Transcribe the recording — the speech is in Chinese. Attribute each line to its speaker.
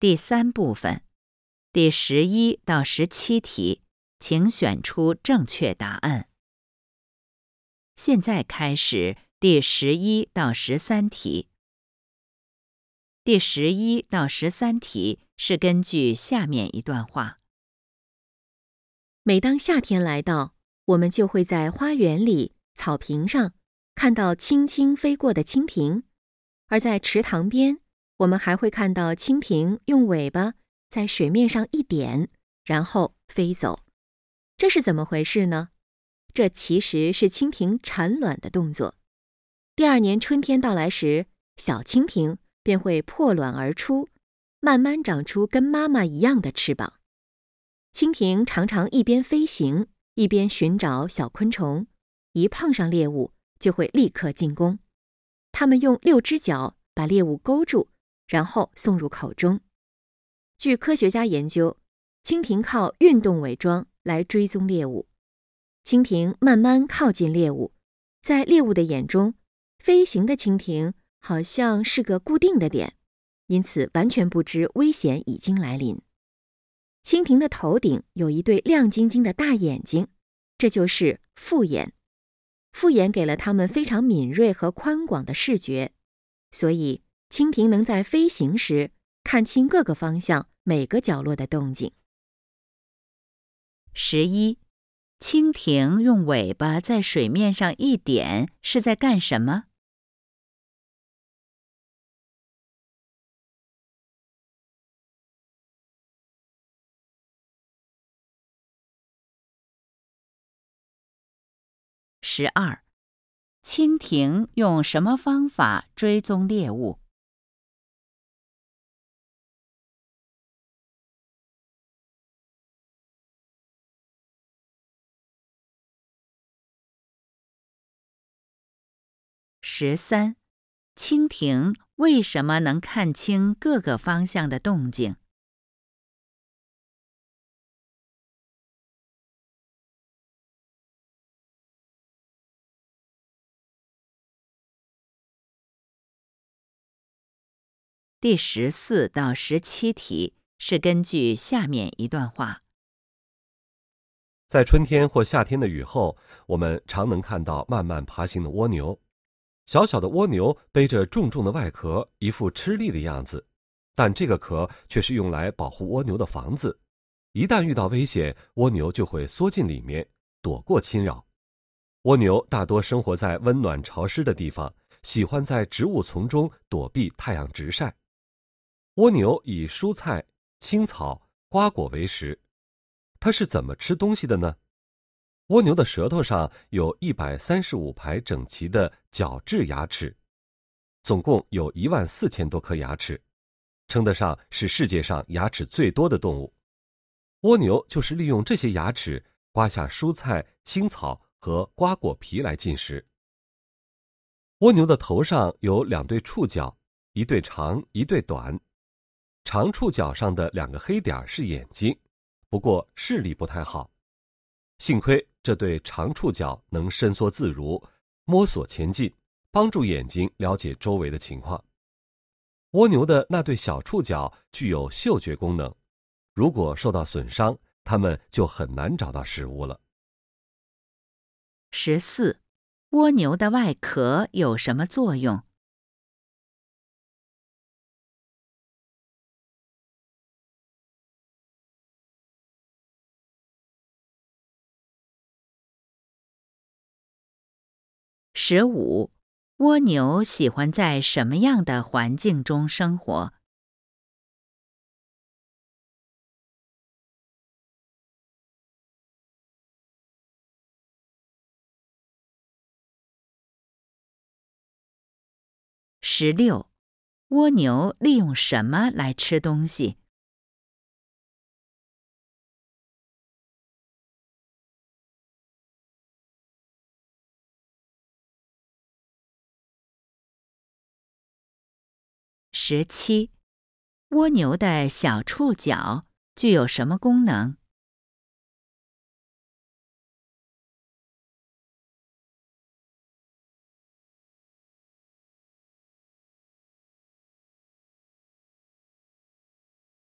Speaker 1: 第三部分，第十一到十七题，请选出正确答案。现在开始第十一到十三题。第十一到十三题是根据下面一段话：
Speaker 2: 每当夏天来到，我们就会在花园里、草坪上看到轻轻飞过的蜻蜓，而在池塘边。我们还会看到蜻蜓用尾巴在水面上一点，然后飞走。这是怎么回事呢？这其实是蜻蜓产卵的动作。第二年春天到来时，小蜻蜓便会破卵而出，慢慢长出跟妈妈一样的翅膀。蜻蜓常常一边飞行，一边寻找小昆虫，一碰上猎物就会立刻进攻。它们用六只脚把猎物勾住。然后送入口中。据科学家研究，蜻蜓靠运动伪装来追踪猎物。蜻蜓慢慢靠近猎物，在猎物的眼中，飞行的蜻蜓好像是个固定的点，因此完全不知危险已经来临。蜻蜓的头顶有一对亮晶晶的大眼睛，这就是复眼。复眼给了它们非常敏锐和宽广的视觉，所以。蜻蜓能在飞行时看清各个方向、每个角落的动静。
Speaker 1: 十一，蜻蜓用尾巴在水面上一点，是在干什么？十二，蜻蜓用什么方法追踪猎物？十三，蜻蜓为什么能看清各个方向的动静？第十四到十七题是根据下面一段话：
Speaker 3: 在春天或夏天的雨后，我们常能看到慢慢爬行的蜗牛。小小的蜗牛背着重重的外壳，一副吃力的样子，但这个壳却是用来保护蜗牛的房子。一旦遇到危险，蜗牛就会缩进里面，躲过侵扰。蜗牛大多生活在温暖潮湿的地方，喜欢在植物丛中躲避太阳直晒。蜗牛以蔬菜、青草、瓜果为食，它是怎么吃东西的呢？蜗牛的舌头上有一百三十五排整齐的角质牙齿，总共有一万四千多颗牙齿，称得上是世界上牙齿最多的动物。蜗牛就是利用这些牙齿刮下蔬菜、青草和瓜果皮来进食。蜗牛的头上有两对触角，一对长，一对短。长触角上的两个黑点是眼睛，不过视力不太好。幸亏这对长触角能伸缩自如，摸索前进，帮助眼睛了解周围的情况。蜗牛的那对小触角具有嗅觉功能，如果受到损伤，它们就很难找到食物了。
Speaker 1: 十四，蜗牛的外壳有什么作用？十五，蜗牛喜欢在什么样的环境中生活？十六，蜗牛利用什么来吃东西？十七，蜗牛的小触角具有什么功能？